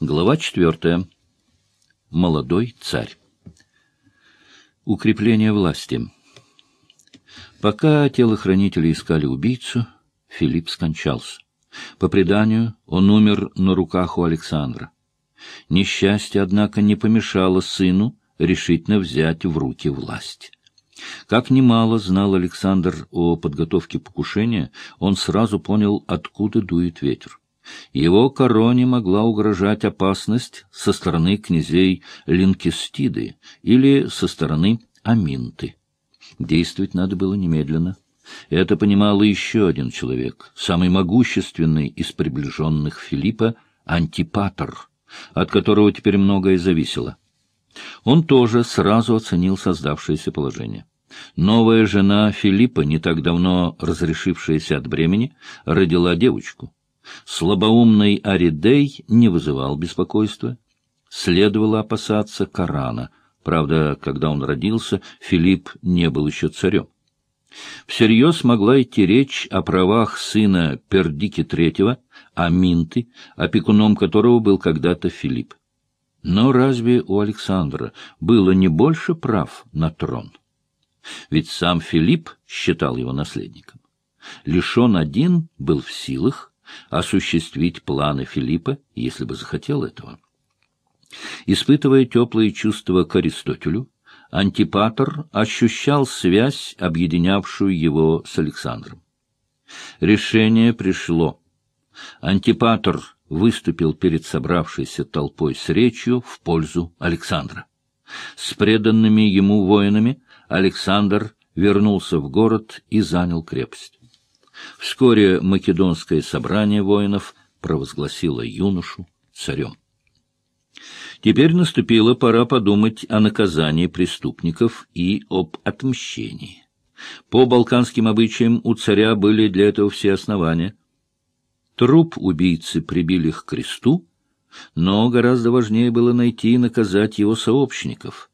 Глава четвертая. Молодой царь. Укрепление власти. Пока телохранители искали убийцу, Филипп скончался. По преданию, он умер на руках у Александра. Несчастье, однако, не помешало сыну решительно взять в руки власть. Как немало знал Александр о подготовке покушения, он сразу понял, откуда дует ветер. Его короне могла угрожать опасность со стороны князей Линкестиды или со стороны Аминты. Действовать надо было немедленно. Это понимал еще один человек, самый могущественный из приближенных Филиппа, Антипатор, от которого теперь многое зависело. Он тоже сразу оценил создавшееся положение. Новая жена Филиппа, не так давно разрешившаяся от бремени, родила девочку. Слабоумный Аридей не вызывал беспокойства. Следовало опасаться Корана. Правда, когда он родился, Филипп не был еще царем. Всерьез могла идти речь о правах сына Пердики III, Аминты, опекуном которого был когда-то Филипп. Но разве у Александра было не больше прав на трон? Ведь сам Филипп считал его наследником. Лишь он один был в силах осуществить планы Филиппа, если бы захотел этого. Испытывая теплые чувства к Аристотелю, Антипатор ощущал связь, объединявшую его с Александром. Решение пришло. Антипатор выступил перед собравшейся толпой с речью в пользу Александра. С преданными ему воинами Александр вернулся в город и занял крепость. Вскоре македонское собрание воинов провозгласило юношу царем. Теперь наступила пора подумать о наказании преступников и об отмщении. По балканским обычаям у царя были для этого все основания. Труп убийцы прибили к кресту, но гораздо важнее было найти и наказать его сообщников —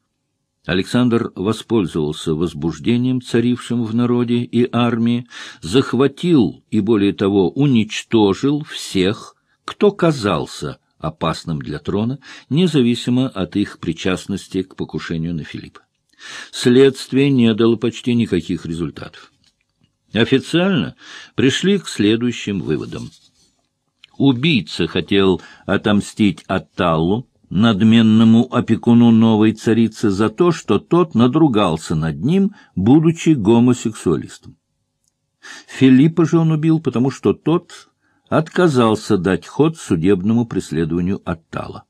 Александр воспользовался возбуждением, царившим в народе и армии, захватил и, более того, уничтожил всех, кто казался опасным для трона, независимо от их причастности к покушению на Филиппа. Следствие не дало почти никаких результатов. Официально пришли к следующим выводам. Убийца хотел отомстить Атталлу, надменному опекуну новой царицы за то, что тот надругался над ним, будучи гомосексуалистом. Филиппа же он убил, потому что тот отказался дать ход судебному преследованию Аттала.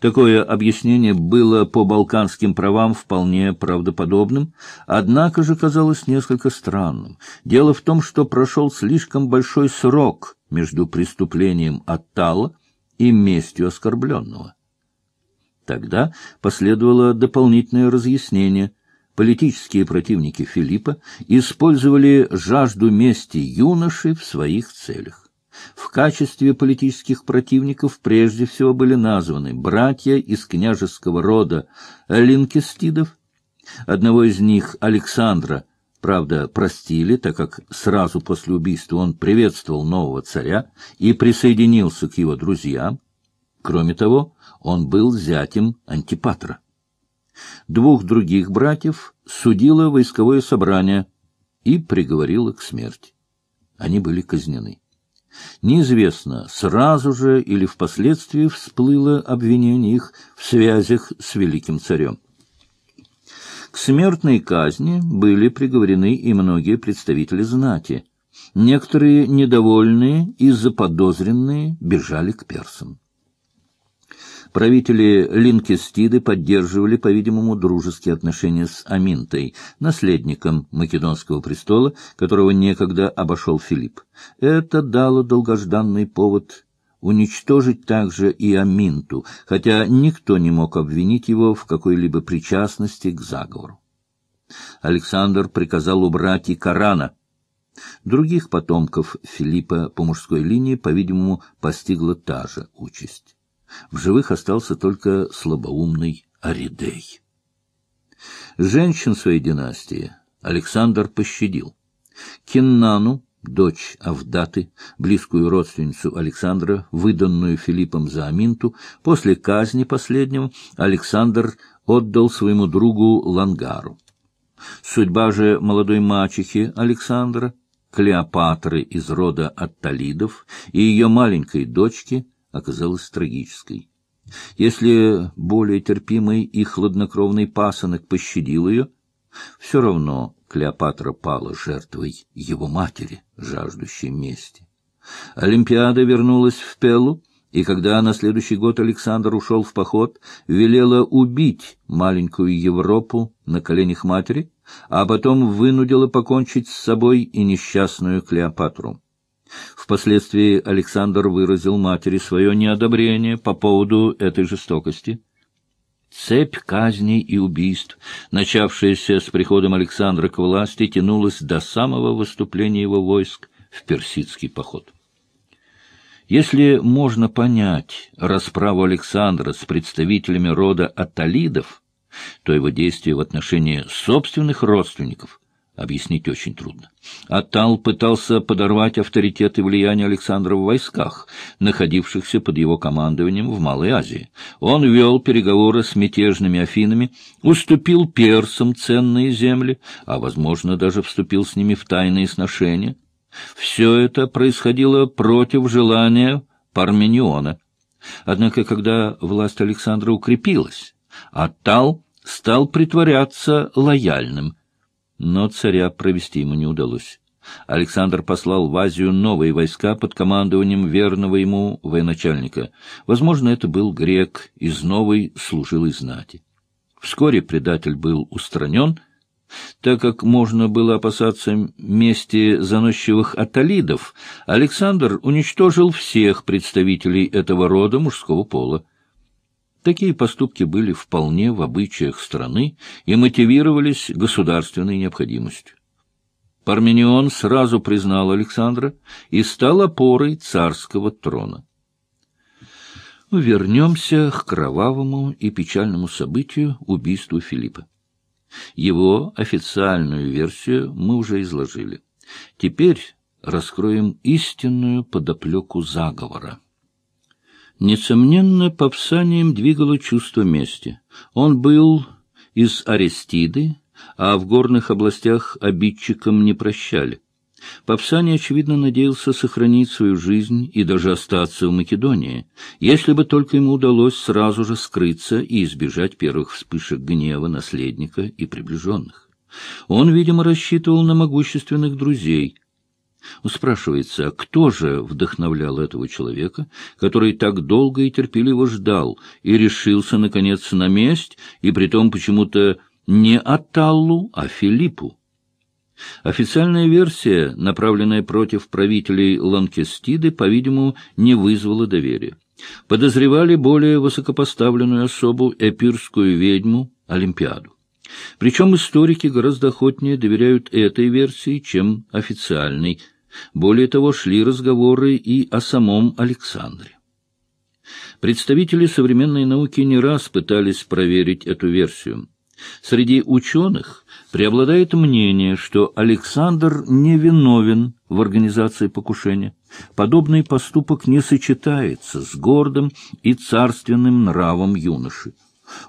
Такое объяснение было по балканским правам вполне правдоподобным, однако же казалось несколько странным. Дело в том, что прошел слишком большой срок между преступлением Аттала и местью оскорбленного. Тогда последовало дополнительное разъяснение. Политические противники Филиппа использовали жажду мести юноши в своих целях. В качестве политических противников прежде всего были названы братья из княжеского рода Линкестидов. Одного из них, Александра, правда, простили, так как сразу после убийства он приветствовал нового царя и присоединился к его друзьям. Кроме того, он был зятем Антипатра. Двух других братьев судило войсковое собрание и приговорило к смерти. Они были казнены. Неизвестно, сразу же или впоследствии всплыло обвинение их в связях с великим царем. К смертной казни были приговорены и многие представители знати. Некоторые недовольные и заподозренные бежали к персам. Правители Линкестиды поддерживали, по-видимому, дружеские отношения с Аминтой, наследником Македонского престола, которого некогда обошел Филипп. Это дало долгожданный повод уничтожить также и Аминту, хотя никто не мог обвинить его в какой-либо причастности к заговору. Александр приказал убрать и Корана. Других потомков Филиппа по мужской линии, по-видимому, постигла та же участь. В живых остался только слабоумный Аридей. Женщин своей династии Александр пощадил. Киннану, дочь Авдаты, близкую родственницу Александра, выданную Филиппом за Аминту, после казни последнего Александр отдал своему другу Лангару. Судьба же молодой мачехи Александра, Клеопатры из рода Атталидов и ее маленькой дочки оказалась трагической. Если более терпимый и хладнокровный пасынок пощадил ее, все равно Клеопатра пала жертвой его матери, жаждущей мести. Олимпиада вернулась в Пеллу, и когда на следующий год Александр ушел в поход, велела убить маленькую Европу на коленях матери, а потом вынудила покончить с собой и несчастную Клеопатру. Впоследствии Александр выразил матери свое неодобрение по поводу этой жестокости. Цепь казней и убийств, начавшаяся с приходом Александра к власти, тянулась до самого выступления его войск в персидский поход. Если можно понять расправу Александра с представителями рода Аталидов, то его действия в отношении собственных родственников объяснить очень трудно. Атал пытался подорвать авторитет и влияние Александра в войсках, находившихся под его командованием в Малой Азии. Он вел переговоры с мятежными Афинами, уступил персам ценные земли, а, возможно, даже вступил с ними в тайные сношения. Все это происходило против желания Пармениона. Однако, когда власть Александра укрепилась, Атал стал притворяться лояльным – но царя провести ему не удалось. Александр послал в Азию новые войска под командованием верного ему военачальника. Возможно, это был грек из новой служилой знати. Вскоре предатель был устранен, так как можно было опасаться мести заносчивых аталидов, Александр уничтожил всех представителей этого рода мужского пола. Такие поступки были вполне в обычаях страны и мотивировались государственной необходимостью. Парменион сразу признал Александра и стал опорой царского трона. Вернемся к кровавому и печальному событию убийству Филиппа. Его официальную версию мы уже изложили. Теперь раскроем истинную подоплеку заговора. Несомненно, Павсанием двигало чувство мести. Он был из Арестиды, а в горных областях обидчикам не прощали. Павсаний, очевидно, надеялся сохранить свою жизнь и даже остаться в Македонии, если бы только ему удалось сразу же скрыться и избежать первых вспышек гнева наследника и приближенных. Он, видимо, рассчитывал на могущественных друзей, Спрашивается, кто же вдохновлял этого человека, который так долго и терпеливо ждал и решился, наконец, на месть, и притом почему-то не Аталлу, а Филиппу? Официальная версия, направленная против правителей Ланкестиды, по-видимому, не вызвала доверия. Подозревали более высокопоставленную особу, эпирскую ведьму, Олимпиаду. Причем историки гораздо охотнее доверяют этой версии, чем официальной, более того, шли разговоры и о самом Александре. Представители современной науки не раз пытались проверить эту версию. Среди ученых преобладает мнение, что Александр не виновен в организации покушения. Подобный поступок не сочетается с гордым и царственным нравом юноши.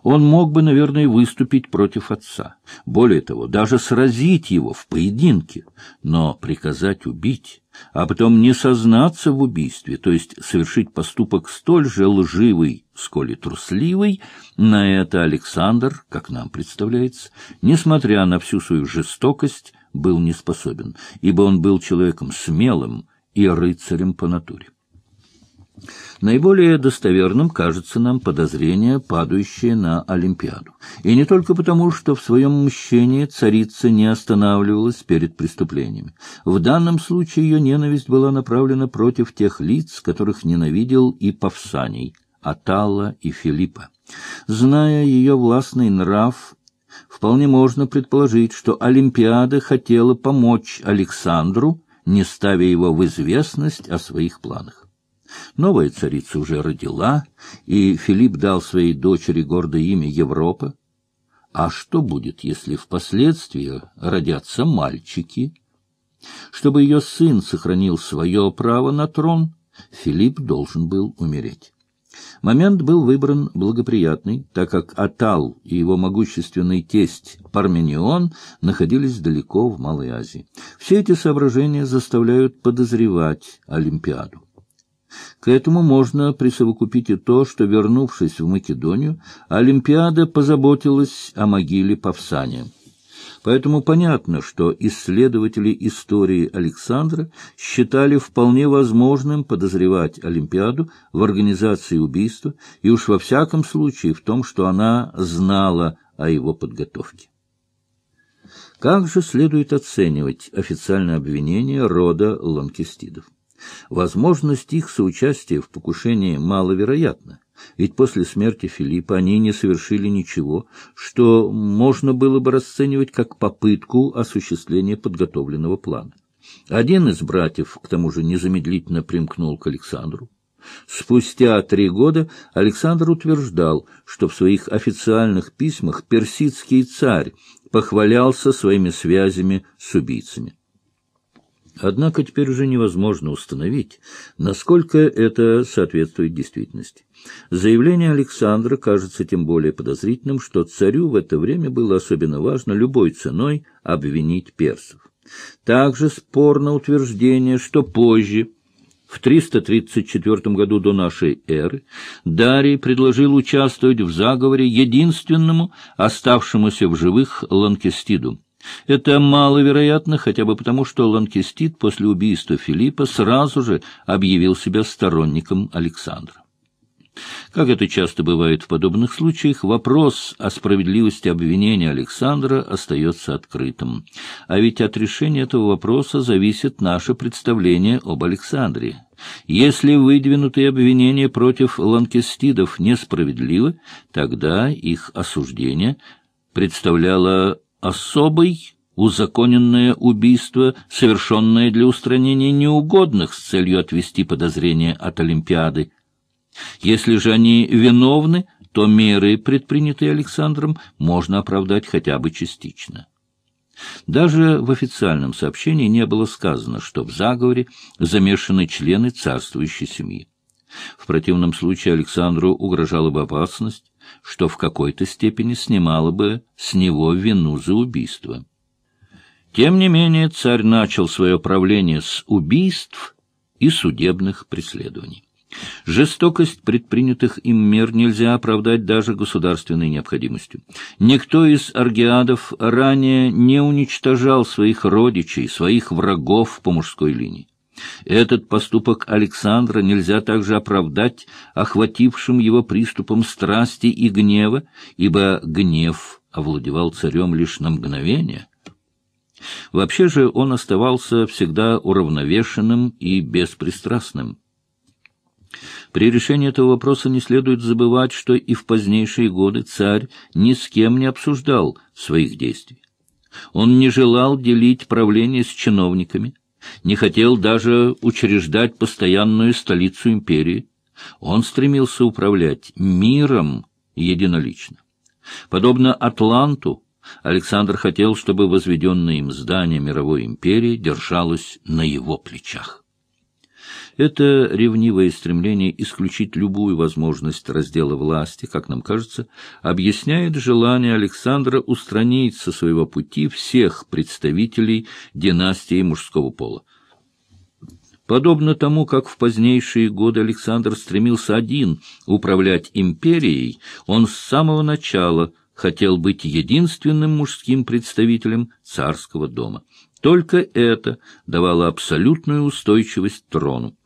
Он мог бы, наверное, выступить против отца. Более того, даже сразить его в поединке. Но приказать убить, а потом не сознаться в убийстве, то есть совершить поступок столь же лживый, сколь и трусливый, на это Александр, как нам представляется, несмотря на всю свою жестокость, был не способен, ибо он был человеком смелым и рыцарем по натуре. Наиболее достоверным кажется нам подозрение, падающее на Олимпиаду. И не только потому, что в своем мщении царица не останавливалась перед преступлениями. В данном случае ее ненависть была направлена против тех лиц, которых ненавидел и Павсаний, Аталла и Филиппа. Зная ее властный нрав, вполне можно предположить, что Олимпиада хотела помочь Александру, не ставя его в известность о своих планах. Новая царица уже родила, и Филипп дал своей дочери гордое имя Европа. А что будет, если впоследствии родятся мальчики? Чтобы ее сын сохранил свое право на трон, Филипп должен был умереть. Момент был выбран благоприятный, так как Атал и его могущественный тесть Парменион находились далеко в Малой Азии. Все эти соображения заставляют подозревать Олимпиаду. К этому можно присовокупить и то, что, вернувшись в Македонию, Олимпиада позаботилась о могиле Павсания. Поэтому понятно, что исследователи истории Александра считали вполне возможным подозревать Олимпиаду в организации убийства и уж во всяком случае в том, что она знала о его подготовке. Как же следует оценивать официальное обвинение рода ланкестидов? Возможность их соучастия в покушении маловероятна. Ведь после смерти Филиппа они не совершили ничего, что можно было бы расценивать как попытку осуществления подготовленного плана. Один из братьев, к тому же, незамедлительно примкнул к Александру. Спустя три года Александр утверждал, что в своих официальных письмах персидский царь похвалялся своими связями с убийцами. Однако теперь уже невозможно установить, насколько это соответствует действительности. Заявление Александра кажется тем более подозрительным, что царю в это время было особенно важно любой ценой обвинить персов. Также спорно утверждение, что позже, в 334 году до нашей эры, Дарий предложил участвовать в заговоре единственному оставшемуся в живых Ланкестиду. Это маловероятно хотя бы потому, что Ланкестит после убийства Филиппа сразу же объявил себя сторонником Александра. Как это часто бывает в подобных случаях, вопрос о справедливости обвинения Александра остается открытым. А ведь от решения этого вопроса зависит наше представление об Александре. Если выдвинутые обвинения против ланкестидов несправедливы, тогда их осуждение представляло особый узаконенное убийство, совершенное для устранения неугодных с целью отвести подозрения от Олимпиады. Если же они виновны, то меры, предпринятые Александром, можно оправдать хотя бы частично. Даже в официальном сообщении не было сказано, что в заговоре замешаны члены царствующей семьи. В противном случае Александру угрожала бы опасность, что в какой-то степени снимало бы с него вину за убийство. Тем не менее, царь начал свое правление с убийств и судебных преследований. Жестокость предпринятых им мер нельзя оправдать даже государственной необходимостью. Никто из аргиадов ранее не уничтожал своих родичей, своих врагов по мужской линии. Этот поступок Александра нельзя также оправдать охватившим его приступом страсти и гнева, ибо гнев овладевал царем лишь на мгновение. Вообще же он оставался всегда уравновешенным и беспристрастным. При решении этого вопроса не следует забывать, что и в позднейшие годы царь ни с кем не обсуждал своих действий. Он не желал делить правление с чиновниками, не хотел даже учреждать постоянную столицу империи. Он стремился управлять миром единолично. Подобно Атланту, Александр хотел, чтобы возведенное им здание мировой империи держалось на его плечах. Это ревнивое стремление исключить любую возможность раздела власти, как нам кажется, объясняет желание Александра устранить со своего пути всех представителей династии мужского пола. Подобно тому, как в позднейшие годы Александр стремился один управлять империей, он с самого начала хотел быть единственным мужским представителем царского дома. Только это давало абсолютную устойчивость трону.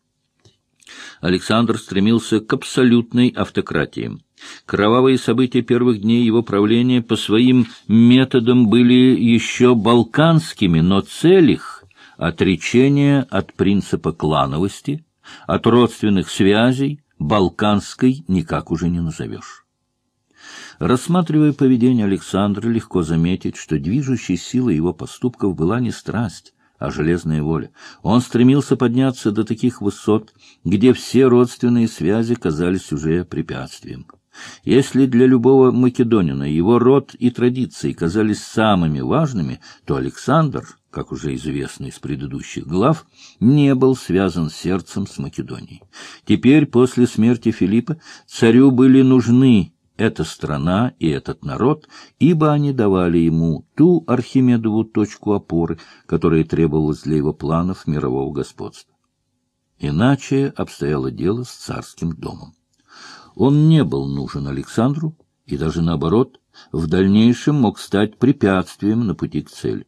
Александр стремился к абсолютной автократии. Кровавые события первых дней его правления по своим методам были еще балканскими, но цель их — отречение от принципа клановости, от родственных связей, балканской никак уже не назовешь. Рассматривая поведение Александра, легко заметить, что движущей силой его поступков была не страсть, а железная воля. Он стремился подняться до таких высот, где все родственные связи казались уже препятствием. Если для любого македонина его род и традиции казались самыми важными, то Александр, как уже известно из предыдущих глав, не был связан сердцем с Македонией. Теперь, после смерти Филиппа, царю были нужны эта страна и этот народ, ибо они давали ему ту Архимедову точку опоры, которая требовалась для его планов мирового господства. Иначе обстояло дело с царским домом. Он не был нужен Александру, и даже наоборот, в дальнейшем мог стать препятствием на пути к цели.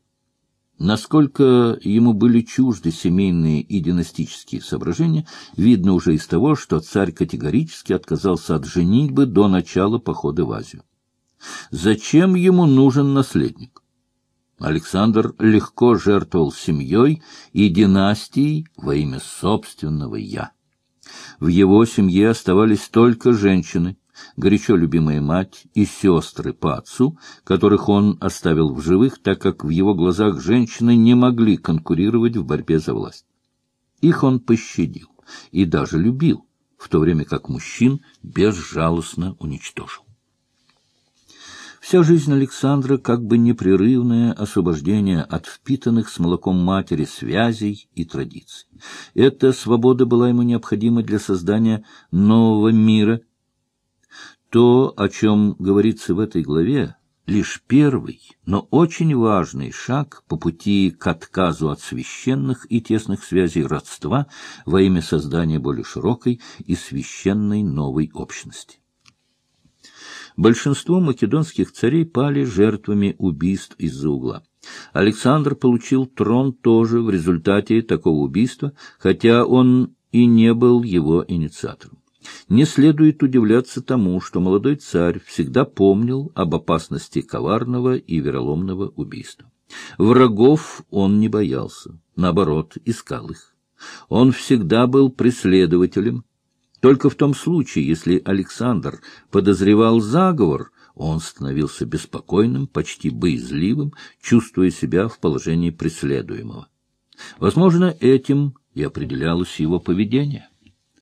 Насколько ему были чужды семейные и династические соображения, видно уже из того, что царь категорически отказался от женитьбы до начала похода в Азию. Зачем ему нужен наследник? Александр легко жертвовал семьей и династией во имя собственного «я». В его семье оставались только женщины, горячо любимая мать и сестры по отцу, которых он оставил в живых, так как в его глазах женщины не могли конкурировать в борьбе за власть. Их он пощадил и даже любил, в то время как мужчин безжалостно уничтожил. Вся жизнь Александра как бы непрерывное освобождение от впитанных с молоком матери связей и традиций. Эта свобода была ему необходима для создания нового мира. То, о чем говорится в этой главе, лишь первый, но очень важный шаг по пути к отказу от священных и тесных связей родства во имя создания более широкой и священной новой общности. Большинство македонских царей пали жертвами убийств из-за угла. Александр получил трон тоже в результате такого убийства, хотя он и не был его инициатором. Не следует удивляться тому, что молодой царь всегда помнил об опасности коварного и вероломного убийства. Врагов он не боялся, наоборот, искал их. Он всегда был преследователем, только в том случае, если Александр подозревал заговор, он становился беспокойным, почти боязливым, чувствуя себя в положении преследуемого. Возможно, этим и определялось его поведение.